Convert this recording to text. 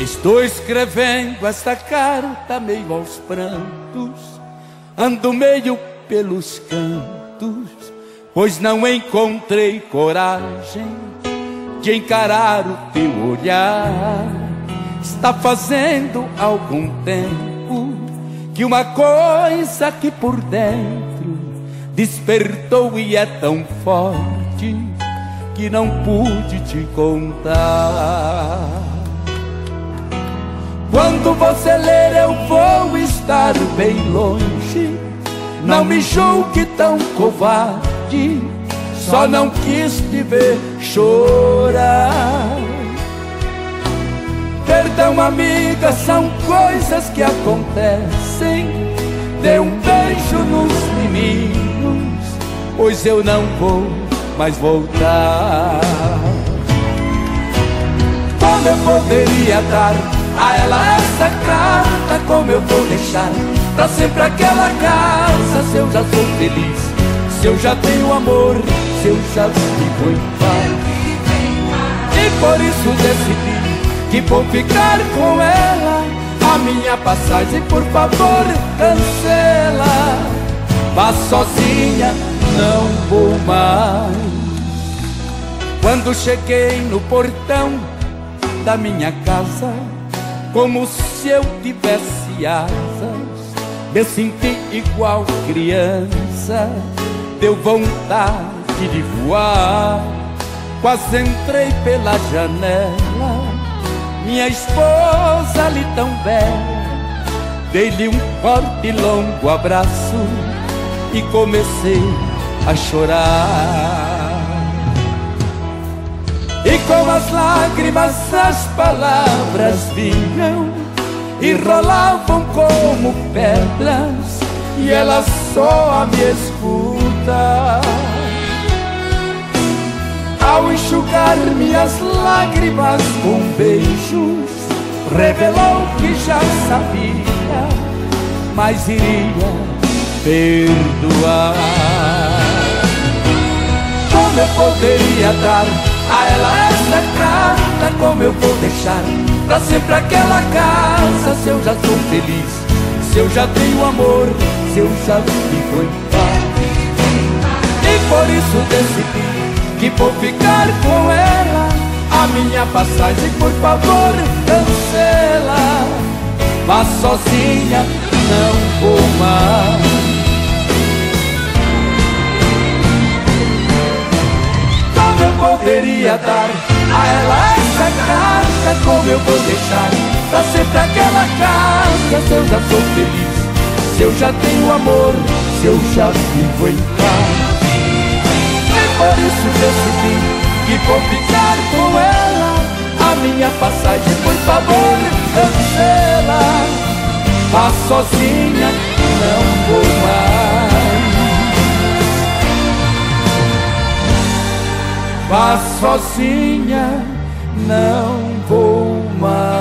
Estou escrevendo esta carta meio aos prantos, ando meio pelos cantos, pois não encontrei coragem de encarar o teu olhar. Está fazendo algum tempo que uma coisa que por dentro despertou e é tão forte que não pude te contar. Bem longe. Não me julgue tão covarde, só não quis te ver chorar. Perdão, amiga, são coisas que acontecem. Dê um beijo nos meninos, pois eu não vou mais voltar. Como eu poderia dar a ela essa carta? Como eu vou deixar pra sempre aquela casa? Se eu já sou feliz, se eu já tenho amor, se eu já vivo em paz. E por isso decidi que vou ficar com ela. A minha passagem, por favor, cancela. Vá sozinha não vou mais. Quando cheguei no portão da minha casa, como se eu tivesse asas, me senti igual criança, deu vontade de voar. Quase entrei pela janela, minha esposa ali tão velha, dei-lhe um forte e longo abraço e comecei a chorar. E com as lágrimas as palavras vinham e rolavam como pedras, e ela só a me escuta. Ao enxugar minhas lágrimas com beijos, revelou que já sabia, mas iria perdoar como eu poderia dar ela essa carta? Como eu vou deixar pra sempre aquela casa? Se eu já sou feliz, se eu já tenho amor, se eu já vivo em paz. E por isso decidi que vou ficar com ela. A minha passagem, por favor, cancela. Vá sozinha, não vou mais. Poderia dar a ela essa carta? Como eu vou deixar pra sempre aquela casa? Se eu já sou feliz, se eu já tenho amor, se eu já vivo em paz. E por isso decidi que vou ficar com ela. A minha passagem, por favor, cancela. Vá sozinha, não vou mais. Vá sozinha não vou mais.